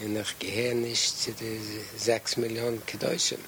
Und ich gehöre nicht zu den sechs Millionen Kedeutschen.